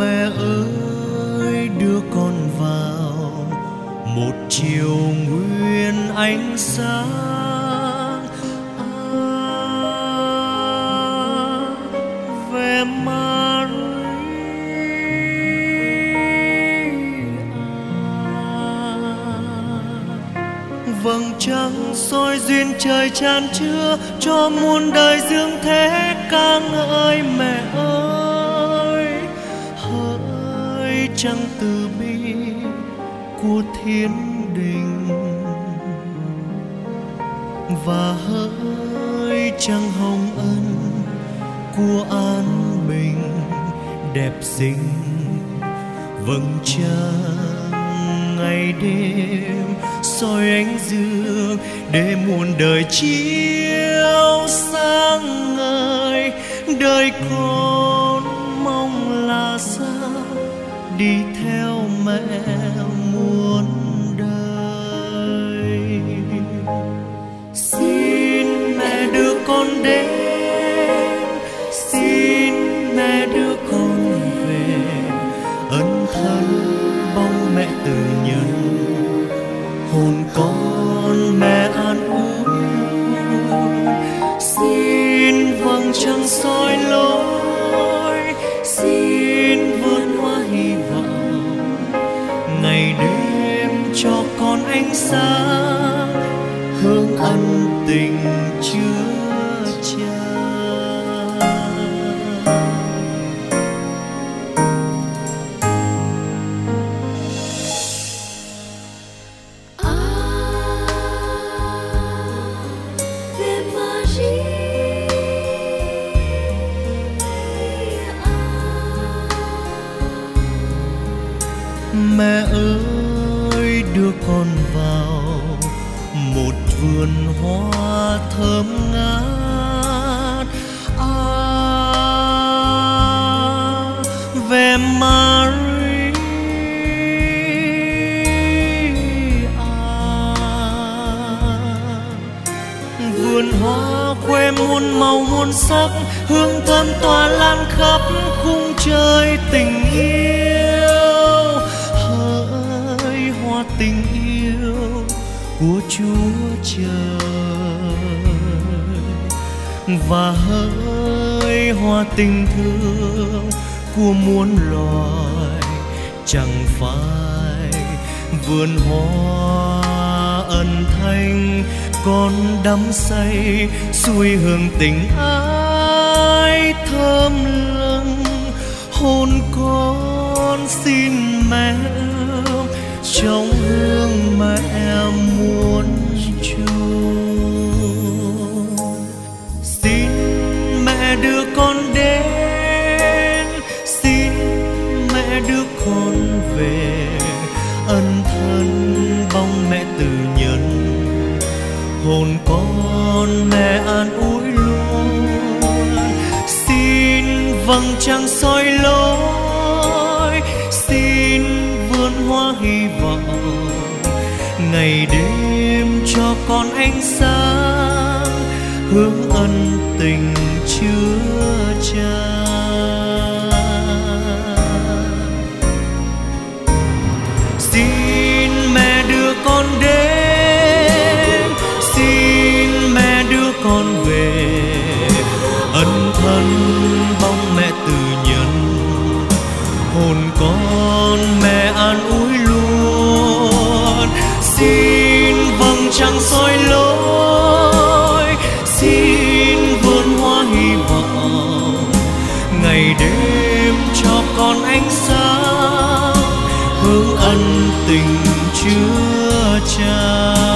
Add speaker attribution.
Speaker 1: mẹ ơi đưa con vào một chiều nguyên ánh sáng. À, về Maria à. vầng trăng soi duyên trời tràn chứa cho muôn đời dương thế ca ngợi mẹ. Trăng từ bi của thiên đình. Và hỡi trăng hồng ân của an bình đẹp xinh vầng trăng ngày đêm soi ánh dương để muôn đời chiếu sáng ngời. Đời con mong là sao? Đi theo mẹ muôn đời. Xin mẹ đưa con đến, xin mẹ đưa con về, ân thân bóng mẹ từ sáng hương ân tình chứa chan
Speaker 2: Maria
Speaker 1: mẹ ơi đưa con vườn hoa thơm ngát. À, về Maria. Vườn hoa khoe muôn màu muôn sắc hương thơm tỏa lan khắp khung trời tình yêu. Hỡi hoa tình yêu của chúa trời. Và hỡi hoa tình thương của muôn loài chẳng phải vườn hoa ân thanh con đắm say xuôi hương tình ai thơm lừng. Hôn con xin mẹ, trong hương mẹ đưa con đến. Xin mẹ đưa con về. Ân thân bóng mẹ từ nhân hồn con mẹ an ủi luôn. Xin vầng trăng soi lối. Xin vườn hoa hy vọng. Ngày đêm cho con ánh ân tình chứa cha, xin mẹ đưa con đến xin mẹ đưa con về. Ân thân bóng mẹ từ nhân hồn con mẹ an ủi. Ân tình chứa chan